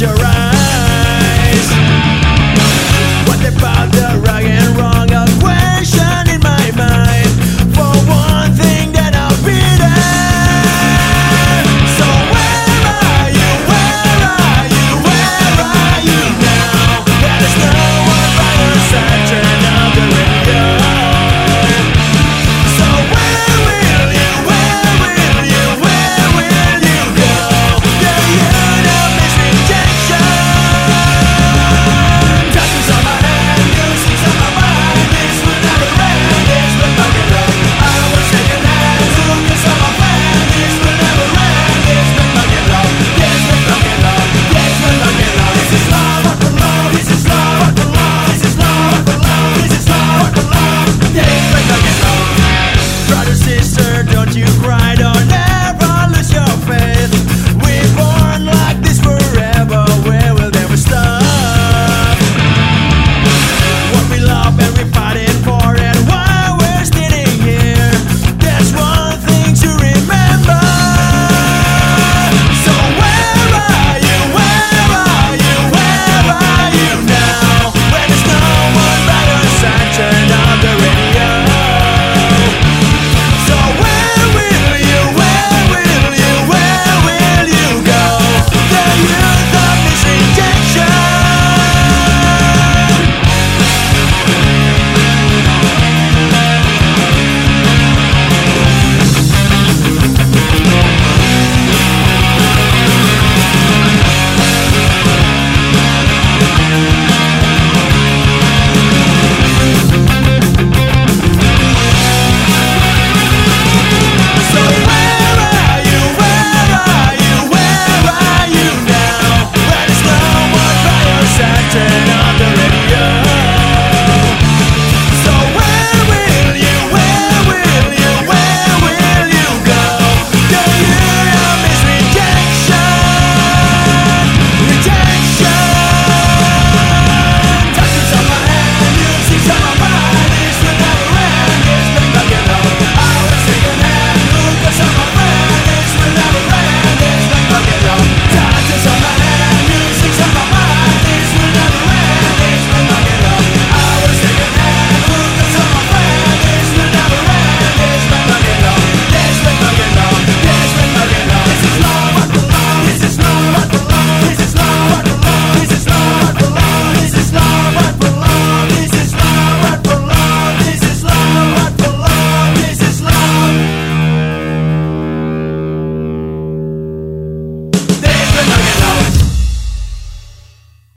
your eyes.